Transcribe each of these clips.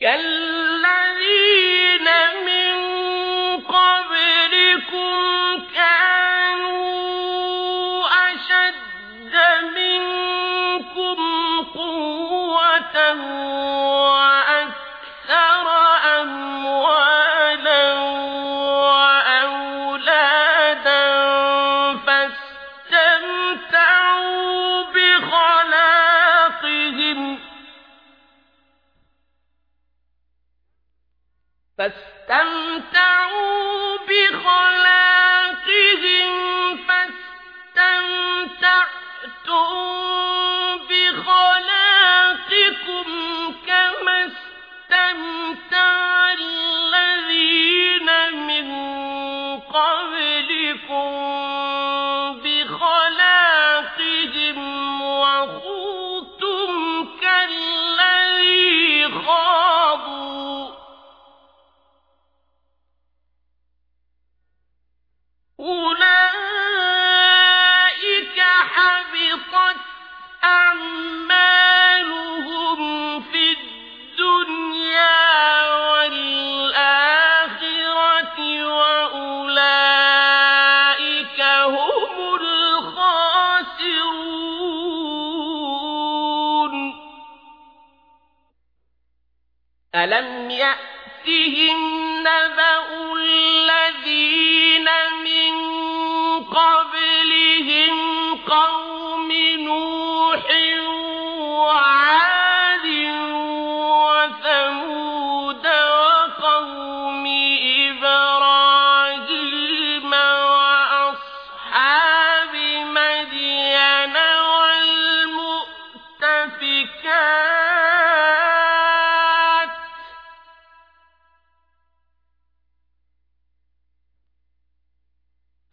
كالذين من قبلكم كانوا أشد منكم قوة فاستغفر ألم يأتهم نبأ الذين من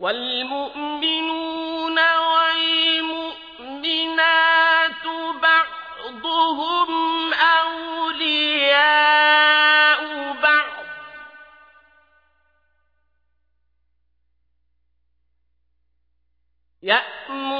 والمؤمنون والمؤمنات بعضهم أولياء بعض. يأمر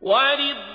ورضا